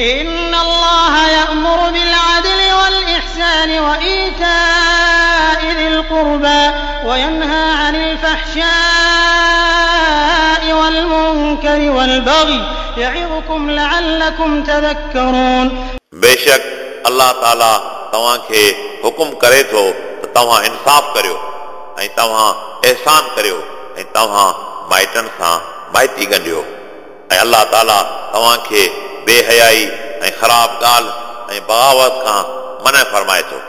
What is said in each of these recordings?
إن الله يأمر بالعدل والإحسان وإيتاء ذي القربى وينهى عن الفحشاء والمنكر والبغي يعظكم لعلكم تذكرون बेशक अलाह ताला तव्हांखे हुकुम करे थो त तव्हां इंसाफ़ करियो ऐं तव्हां अहसान करियो ऐं तव्हां माइटनि सां माइती ॻंढियो ऐं अलाह ताला तव्हांखे बेहयाई ऐं ख़राब ॻाल्हि ऐं बग़ावत खां मन फरमाए थो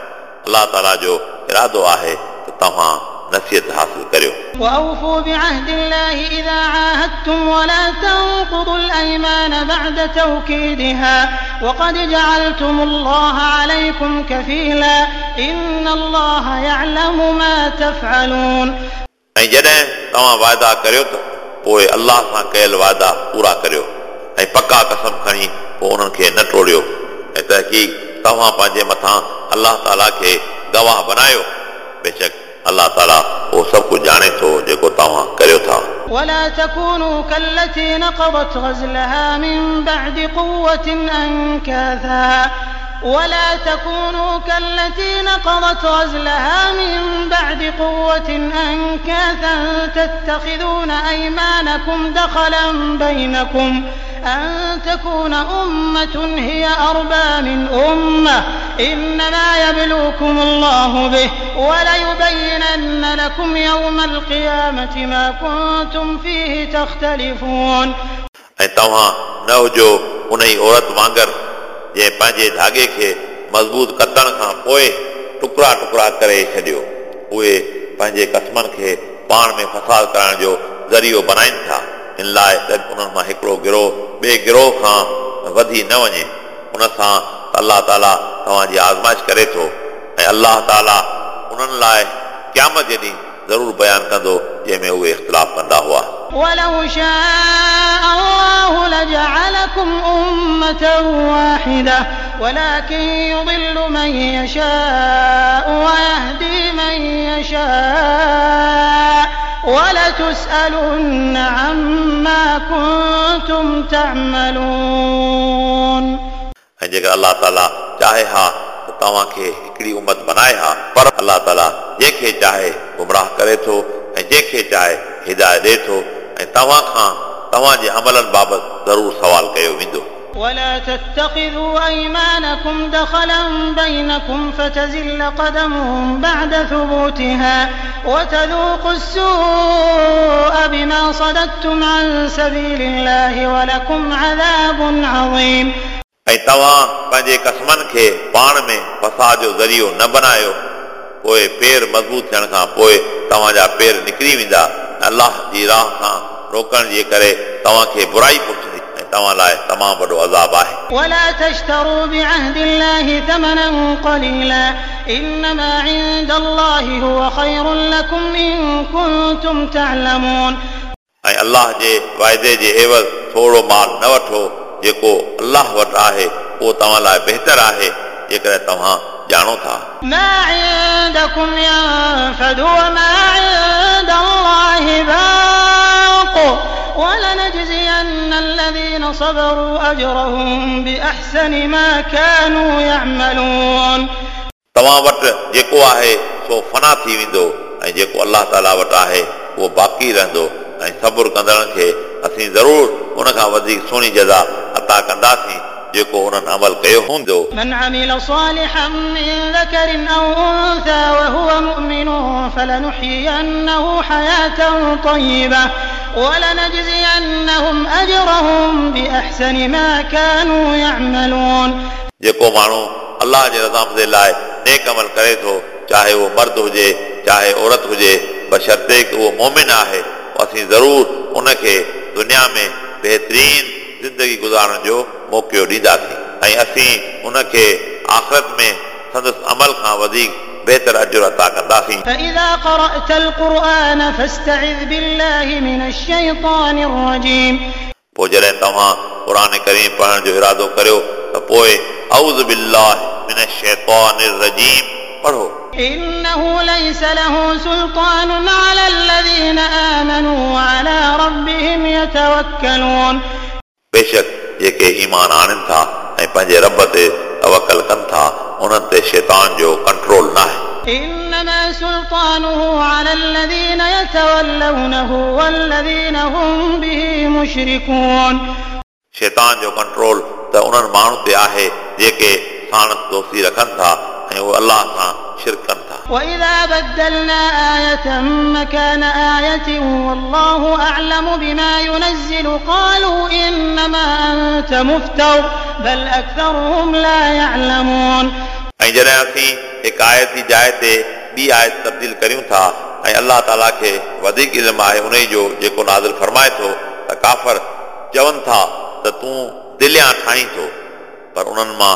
अलाह ताला जो इरादो आहे त तव्हां नसीहत हासिल करियो وأوفوا بعهد الله إذا عاهدتم ولا تنقضوا الأيمان بعد توكيدها وقد جعلتم الله عليكم كفيلا إن الله يعلم ما تفعلون ऐं जॾहिं तव्हां वाइदा करियो त पोइ अलाह सां कयल वाइदा पूरा करियो ऐं पका कसम खणी पोइ उन्हनि खे न टोड़ियो ऐं तहक़ीक़ तव्हां पंहिंजे मथां अलाह ताला खे गवाह बनायो बेशक अलाह ताला उहो सभु कुझु ॼाणे थो जेको तव्हां करियो था ولا تكونوا كالتي نقضت غزلها من بعد قوة أنكاثا ولا تكونوا كالتي نقضت غزلها من بعد قوة أنكاثا تتخذون أيمانكم دخلا بينكم أن تكون أمة هي أربى من أمة إنما يبلوكم الله به وليبينن لكم يوم القيامة ما كنتم فيه تختلفون ऐं तव्हां न हुजो उन ई औरत वांगुरु جنهن پنهنجي ڌاڳي کي مضبوط ڪتڻ کان پوءِ ٽڪڙا ٽڪڙا ڪري ڇڏيو. اهي پنهنجي قسمن کي پاڻ ۾ فساد ڪرڻ جو ذريعو بنائن ٿا. ان لاءِ انهن مان هڪڙو گروهه ٻئي گروهه کان وڌي نه وڃي. ان سان الله تعاليٰ توهان جي آزمائش ڪري ٿو. ۽ الله تعاليٰ انهن لاءِ قيامت جي ڏينهن ज़रूरु बयानु कंदो जंहिंमें उहे इख़्तिलाफ़ कंदा हुआ ولو شاء الله لجعلكم أمة واحدة ولكن يضل من يشاء ويهدي من يشاء ولتسألن عما كنتم تعملون ऐं जेकर अलाह ताला चाहे हा त तव्हांखे हिकिड़ी उमत बनाए हा पर अलाह ताला जंहिंखे चाहे गुमराह करे थो ऐं जंहिंखे चाहे हिदायत ॾिए थो ऐं तव्हां खां तव्हांजे अमलनि बाबति ज़रूरु सवाल कयो वेंदो ولا تتخذوا أيمانكم دخلا بينكم فتزل قدم بعد ثبوتها وتذوقوا السوء بما صددتم عن سبيل الله ولكم عذاب عظيم ऐं तव्हां पंहिंजे कसमनि खे पाण में फसाद जो ज़रियो न बनायो पोइ पेर मज़बूत थियण खां पोइ तव्हांजा पेर निकिरी वेंदा अलाह जी राह खां रोकण जे करे तव्हांखे बुराई पुछंदी ऐं तव्हां लाइ तमामु वॾो अज़ाब आहे ولا تشتروا بعهد الله ثمنا قليلا إنما عند الله هو خير لكم إن كنتم تعلمون ऐं अलाह जे वाइदे जे एवज़ थोरो माल न वठो जेको अलाह वटि आहे उहो तव्हां लाइ बहितर आहे जेकॾहिं तव्हां ڄاڻو ٿا توهان وٽ جيڪو آهي سو فنا ٿي ويندو ۽ جيڪو الله تعاليٰ وٽ آهي اهو باقي رهندو ۽ صبر ڪندڙ کي اسين ضرور ان کان وڌيڪ سهڻي جزا عطا ڪنداسين जेको उन्हनि अमल कयो हूंदो من عمل صالحا من ذكر أو أنثى وهو مؤمن فلنحيينه حياة طيبة ولنجزينهم أجرهم بأحسن ما كانوا يعملون जेको माण्हू अलाह जे रज़ामदे लाइ नेक अमल करे थो चाहे उहो मर्द हुजे चाहे औरत हुजे बशर्ते कि उहो मोमिन आहे असीं ज़रूरु उनखे दुनिया में बहितरीन ज़िंदगी गुज़ारण जो मौक़ो ॾींदासीं ऐं असीं उनखे आख़िरत में संदसि अमल खां वधीक बहितर अजुर अता कंदासीं فإذا قرأت القرآن فاستعذ بالله من الشيطان الرجيم पोइ जॾहिं तव्हां क़ुर करीम पढ़ण जो इरादो करियो त पोइ औज़ बिल्लाह मिन शैतानिर रजीम पढ़ो إنه ليس له سلطان على الذين آمنوا وعلى ربهم يتوكلون बेशक जेके ईमान आणनि था ऐं ते तवकल कनि था उन्हनि ते शैतान जो कंट्रोल न आहे إنما سلطانه على الذين يتولونه والذين هم به مشركون शैतान जो कंट्रोल त उन्हनि माण्हुनि ते आहे जेके साण दोस्ती रखनि था ऐं उहे अलाह सां शिरक कनि था وإذا بدلنا آية مكان آية والله أعلم بما ينزل قالوا إنما أنت مفتر بل أكثرهم لا يعلمون ऐं जॾहिं असीं हिकु आयत जी जाइ ते ॿी आयत तब्दील करियूं था ऐं अलाह ताला खे वधीक इल्मु आहे उन जो जेको नाज़िल फरमाए थो त काफ़र चवनि था त तूं दिलियां ठाहीं थो पर उन्हनि मां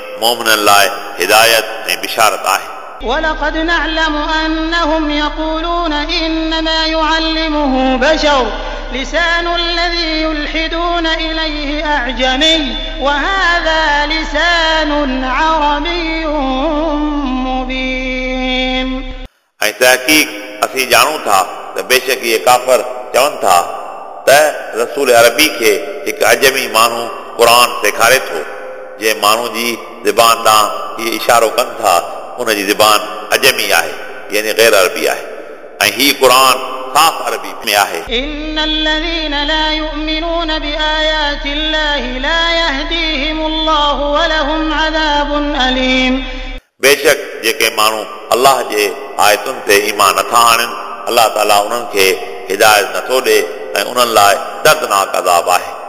मोमिननि लाइ हिदायत ऐं बिशारत आहे ولقد نعلم أنهم يقولون إنما يعلمه بشر لسان الذي يلحدون إليه أعجمي وهذا لسان عربي مبين ऐं तहक़ीक़ असीं ॼाणूं था त बेशक इहे काफ़र चवनि था त रसूल अरबी खे हिकु अजमी माण्हू क़ुर सेखारे थो जंहिं माण्हू जी ज़बान ॾांहुं इहे इशारो कनि था उनजी ज़बान अजमी आहे यानी गैर अरबी आहे ऐं हीउ क़ुर साफ़ अरबी में आहे إن الذين لا يؤمنون بآيات الله لا يهديهم الله ولهم عذاب أليم बेशक जेके माण्हू अलाह जे आयतुनि ते ईमान नथा आणनि अलाह ताला उन्हनि खे हिदायत नथो ॾे ऐं उन्हनि लाइ दर्दनाक अदाब आहे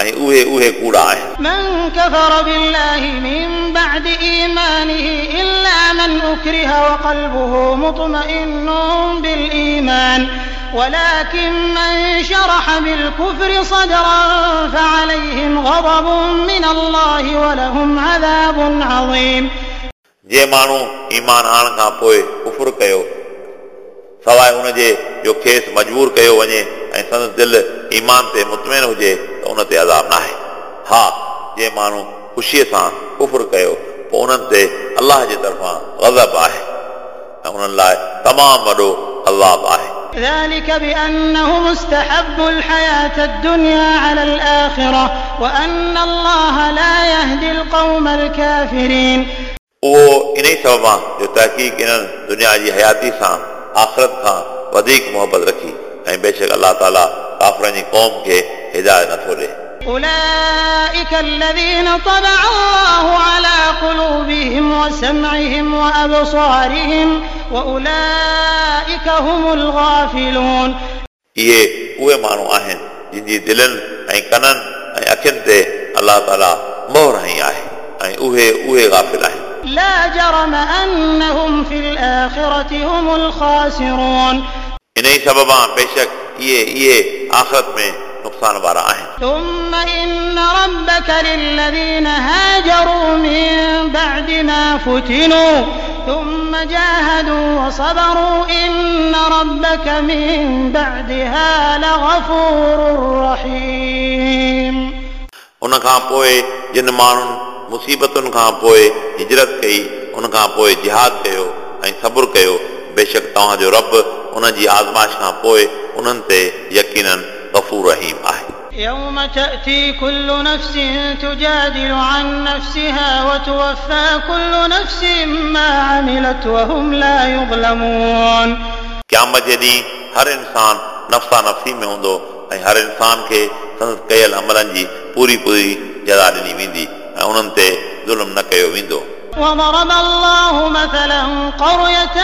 ऐं उहे उहे कूड़ा आहिनि من كفر بالله من بعد إيمانه إلا من أكره وقلبه مطمئن بالإيمان ولكن من شرح بالكفر صدرا فعليهم غضب من الله ولهم عذاب عظيم जे माण्हू ईमान आणण खां पोइ कुफुर कयो सवाइ उनजे जो खेसि मजबूर कयो वञे ऐं संदसि दिलि ईमान ते मुतमिन हुजे त उन ते अज़ाब न आहे हा जे माण्हू ख़ुशीअ सां कुफुर कयो पोइ उन्हनि ते अलाह जे तरफ़ां गज़ब आहे ऐं उन्हनि लाइ तमामु वॾो अज़ाब आहे ذلك بأنهم استحبوا الحياة الدنيا على الآخرة وأن الله لا يهدي القوم الكافرين उहो इन ई सबब आहे जो तहक़ीक़ इन्हनि दुनिया जी हयाती सां आख़िरत खां वधीक मोहबत रखी ऐं बेशक अलाह ताला काफ़रनि जी क़ौम खे हिदायत नथो ॾे أولئك الذين طبع الله على قلوبهم وسمعهم وأبصارهم وأولئك هم الغافلون इहे उहे माण्हू आहिनि जिन जी दिलनि ऐं कननि ऐं अखियुनि ते अलाह ताला मोहर हई आहे ऐं उहे उहे गाफ़िल आहिनि لا جرم أنهم في الآخرة هم الخاسرون इन ई सबब आहे बेशक इहे इहे आख़िरत में नुक़सान वारा आहिनि ثم إن ربك للذين هاجروا من بعد ما فتنوا ثم جاهدوا وصبروا إن ربك من بعدها لغفور رحيم उन खां पोइ जिन माण्हुनि मुसीबतुनि खां पोइ हिजरत कई उन खां पोइ जिहाद कयो ऐं सब्र कयो बेशक तव्हांजो रब उन जी आज़माइश खां पोइ उन्हनि ते यकीनन गफ़ूर रहीम आहे يوم تأتي كل نفس تجادل عن نفسها وتوفى كل نفس ما عملت وهم لا يظلمون क़यामत जे ॾींहुं हर इंसान नफ़्सा नफ़्सी में हूंदो ऐं हर इंसान खे संदसि कयल अमलनि जी पूरी पूरी जज़ा ॾिनी वेंदी ऐं उन्हनि ते ज़ुल्म न कयो वेंदो وضرب الله مثلا قرية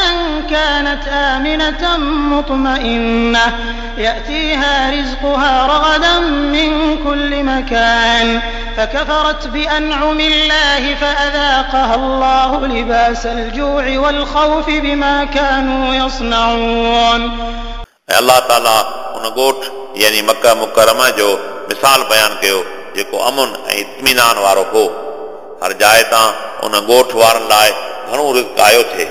كانت آمنة مطمئنة. يأتيها رزقها رغدا من كل مكان. فكفرت بأنعم الله فأذاقها الله لباس الجوع والخوف بما كانوا يصنعون. اللہ تعالیٰ ان ڳوठ یعنی مکہ مکرمہ جو مثال بیان کयो जेको अमुन ऐं इत्मीनान वारो हो हर उन ॻोठ वारनि लाइ घणो रिज़्क आयो थिए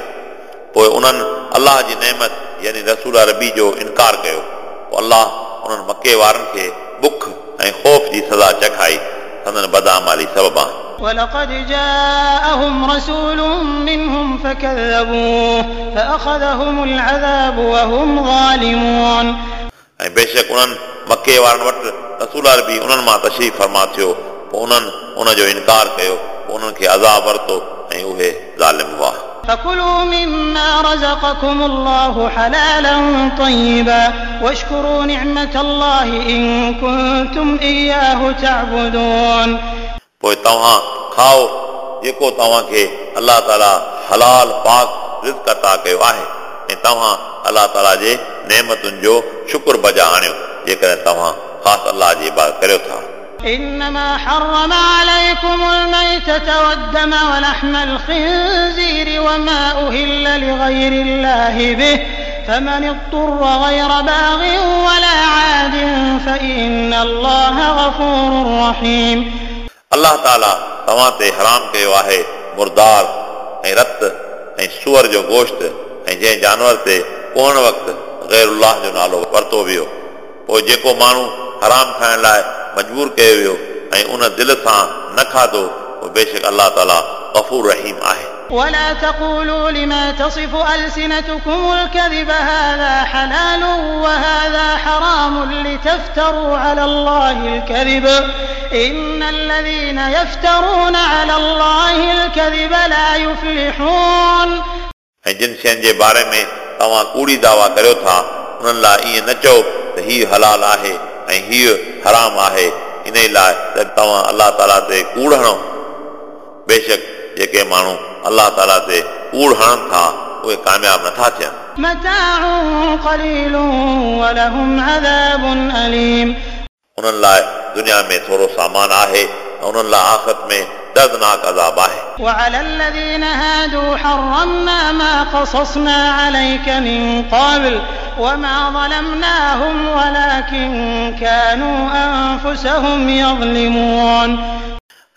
पोइ उन्हनि अलाह जी नेमत यानी रसूल अरबी जो इनकार कयो पोइ अलाह उन्हनि मके वारनि खे बुख ऐं ख़ौफ़ जी सज़ा चखाई संदन बदामाली सबबा ولقد جاءهم رسول منهم فكذبوه فأخذهم العذاب وهم ظالمون ऐं बेशक उन्हनि मके वारनि वटि रसूल अरबी उन्हनि मां तशरीफ़ फरमा थियो पोइ उन्हनि उनजो इनकार कयो पोइ उन्हनि खे अज़ाब वरितो ऐं उहे ज़ालिम हुआ فكلوا مما رزقكم الله حلالا طيبا واشكروا نعمة الله إن كنتم إياه تعبدون पोइ तव्हां खाओ जेको तव्हांखे अलाह ताला हलाल पाक रिज़्क अता कयो आहे ऐं तव्हां अलाह ताला जे नेमतुनि जो शुक्र बजा आणियो जेकॾहिं तव्हां ख़ासि अलाह जी इबादत करियो था إنما حرم عليكم الميتة والدم ولحم الخنزير وما أهل لغير الله به فمن اضطر غير باغ ولا عاد فإن الله غفور رحيم अलाह ताला तव्हां ते हराम कयो आहे मुर्दार ऐं रत ऐं सूअर जो गोश्त ऐं जंहिं जानवर ते कोन वक़्तु ग़ैर जो नालो वरितो वियो पोइ जेको माण्हू हराम खाइण लाइ मजबूर कयो वियो ऐं उन दिलि सां न खाधो पोइ बेशक अलाह ताला गफ़ूर रहीम आहे ولا تقولوا لما تصف ألسنتكم الكذب هذا حلال وهذا حرام لتفتروا على الله الكذب إن الذين يفترون على الله الكذب لا يفلحون ऐं जिन शयुनि जे बारे में तव्हां कूड़ी दावा करियो था उन्हनि लाइ ईअं न चओ त हीउ हलाल आहे ۽ هيءُ حرام آهي. ان لاءِ ته توهان الله تعالى تي ڪوڙ هڻو. بيشڪ جيڪي ماڻهو الله تعالى تي ڪوڙ هڻن ٿا اهي ڪامياب نٿا ٿين. انهن لاءِ دنيا ۾ ٿورو سامان آهي ۽ انهن لاءِ آخرت ۾ दर्दनाक अज़ाब आहे وعلى الذين هادوا حرمنا ما قصصنا عليك من قبل وما ظلمناهم ولكن كانوا أنفسهم يظلمون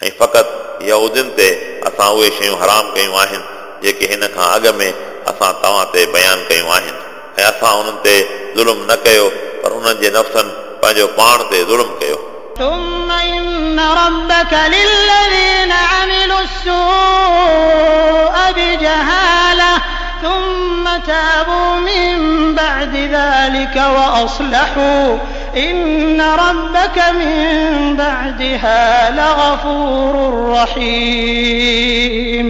ऐं फ़क़ति यहूदियुनि ते असां उहे शयूं हराम कयूं आहिनि जेके हिन खां अॻु में असां तव्हां ते बयानु कयूं आहिनि ऐं असां उन्हनि ते ज़ुल्म न कयो पर उन्हनि जे नफ़्सनि पंहिंजो पाण ते ज़ुल्म कयो ثم إن ربك للذين عملوا السوء بجهالة ثم تابوا من بعد ذلك وأصلحوا إن ربك من بعدها لغفور رحيم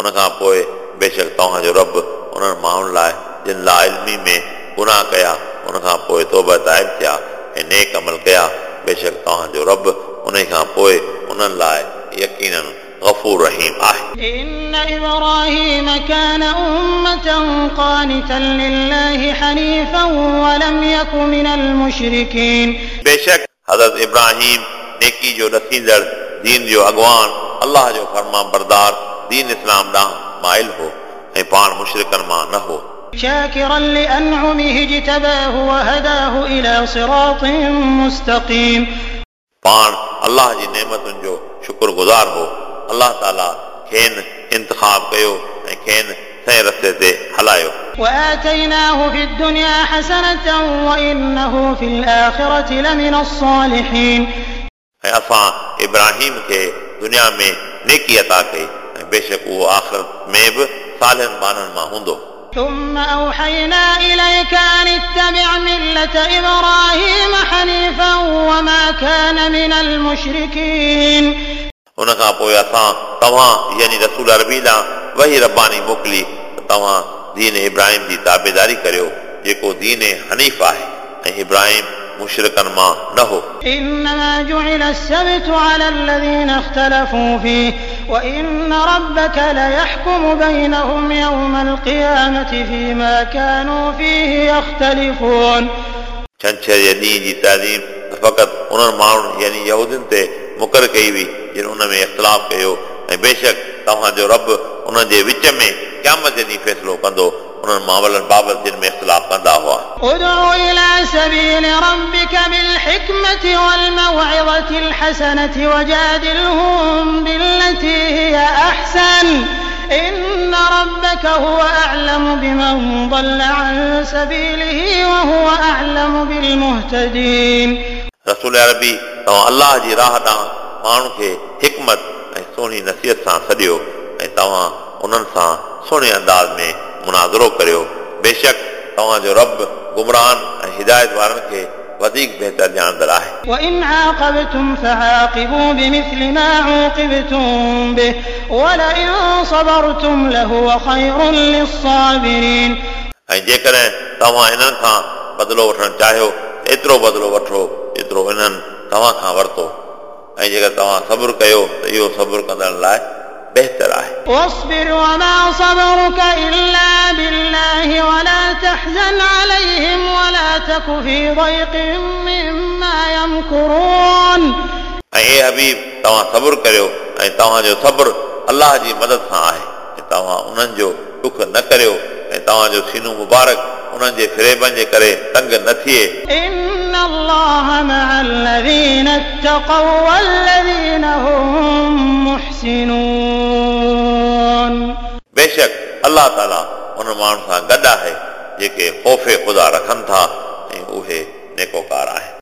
उन खां पोइ बेशक तव्हांजो रब उन्हनि माण्हुनि लाइ जिन लाइ इल्मी में गुनाह कया उन खां पोइ तौबा ताइब थिया ऐं नेक अमल कया बेशक तव्हांजो रब ان کان پوءِ انهن لاءِ يقينا غفور رحيم آهي إن إبراهيم كان أمة قانتا لله حنيفا ولم يك من المشركين بيشڪ حضرت ابراهيم نيڪي جو رسيندڙ دين جو اڳواڻ الله جو فرمان بردار دين اسلام ڏانهن مائل هو ۽ پاڻ مشرڪن مان نه هو شاكرا لأنعمه اجتباه وهداه إلى صراط مستقيم पाण अलाह जी नेमतुनि जो शुक्रगुज़ार हो अलाह ताला खेनि इंतिखाब कयो ऐं खेनि सही रस्ते ते हलायो وآتيناه في الدنيا حسنة وإنه في الآخرة لمن الصالحين ऐं असां इब्राहिम खे दुनिया में नेकी अता कई ऐं बेशक उहो आख़िरत में बि सालनि बाननि मां हूंदो ثم أوحينا إليك أن اتبع ملة إبراهيم حنيفا وما كان من المشركين. ان کا پویا تھا توہا يعني رسول عربی لا وہی ربانی مکلی توہا دین ابراہیم دی تابعداری کریو یہ کو دین حنیف آئے ابراہیم ऐं इब्राहिम मुशरकनि मां न हो إنما جعل السبت على الذين اختلفوا فيه وإن ربك ليحكم بينهم يوم القيامة فيما كانوا فيه يختلفون छंछर जे ॾींहं जी तइलीम फ़क़ति उन्हनि माण्हुनि यानी यहूदियुनि ते मुक़ररु कई हुई जिन उन में इख़्तिलाफ़ कयो ऐं बेशक तव्हांजो रब उन जे विच में क़यामत जे ॾींहुं फ़ैसिलो कंदो उन्हनि मामलनि बाबति जिन में इख़्तिलाफ़ بالحكمة والموعظة الحسنة وجادلهم بالتي هي أحسن إن ربك هو أعلم بمن ضل عن سبيله وهو أعلم بالمهتدين रसूल अरबी तव्हां अलाह जी राह ॾांहुं माण्हुनि खे हिकमत ऐं सुहिणी नसीहत सां सॼियो ऐं तव्हां उन्हनि सां सुहिणे अंदाज़ में मुनाज़रो करियो बेशक तव्हांजो रब गुमराहन ऐं हिदायत वारनि खे वधीक बहितर ॼाणंदड़ आहे وإن عاقبتم فعاقبوا بمثل ما عوقبتم به ولئن صبرتم لهو خير للصابرين ऐं जेकॾहिं तव्हां इन्हनि खां बदिलो वठणु चाहियो त एतिरो बदिलो वठो जेतिरो इन्हनि तव्हां खां वरितो ऐं जेकर तव्हां सब्र कयो त इहो सब्र कंदड़ लाइ बहितर आहे واصبر وما صبرك إلا بالله ولا تحزن عليهم ولا تك في ضيق مما يمكرون ऐं हे हबीब तव्हां सब्र करियो ऐं तव्हांजो सब्र अलाह जी मदद सां आहे ऐं तव्हां उन्हनि जो ॾुख न करियो ऐं तव्हांजो सीनो मुबारक उन्हनि जे फिरेबनि जे करे तंग न थिए إن الله مع الذين اتقوا والذين هم محسنون बेशक अलाह ताला उन माण्हुनि सां गॾु आहे जेके ख़ौफ़ ख़ुदा रखनि था ऐं उहे नेकोकार आहिनि